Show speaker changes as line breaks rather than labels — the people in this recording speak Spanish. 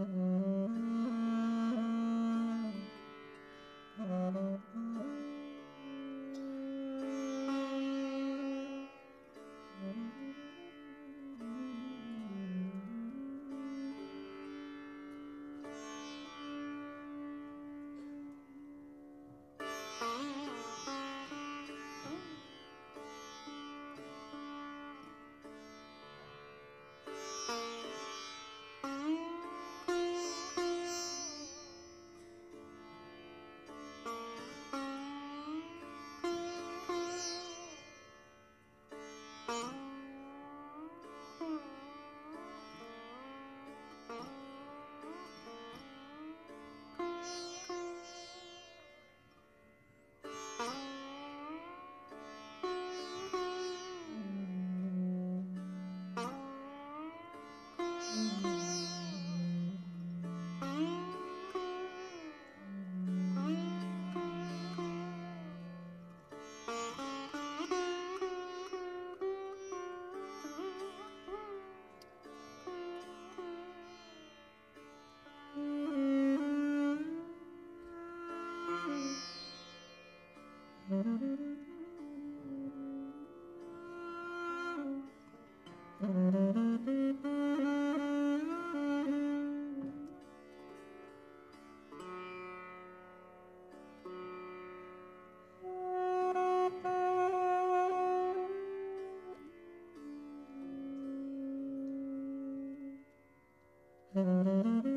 Mm-mm. mm